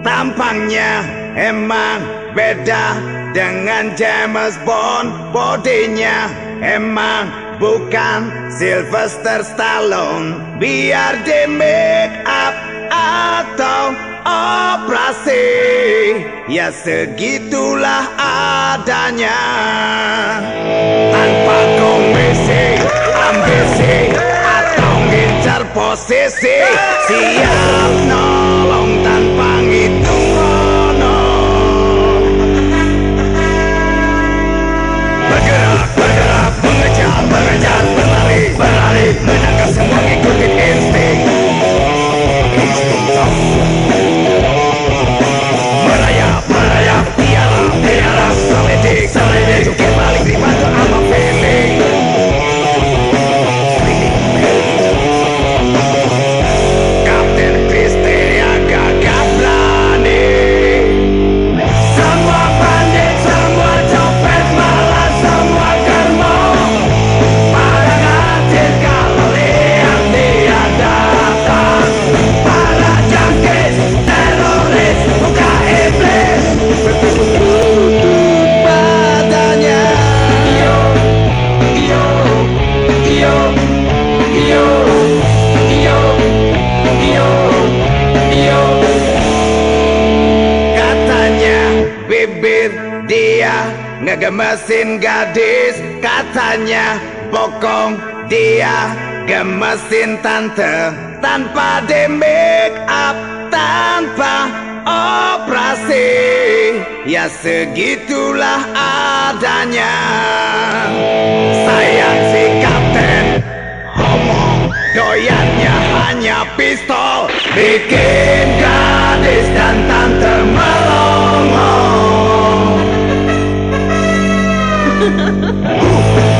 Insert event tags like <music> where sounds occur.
Tampangnya emang beda dengan James Bond Bodinya. Emang bukan Sylvester Stallone. Biar di make up atau operasi. Ya segitulah adanya. Tanpa komisi, ambisi Atau ngincar posisi. Siap nolong tanpa ngegemesin gadis Katanya bokong. Dia gemesin tante Tanpa di make up, tanpa operasi. Ya segitulah adanya. Sayang si kapten Omong doyannya hanya pistol. Bikin gadis dan tante Ha! <laughs>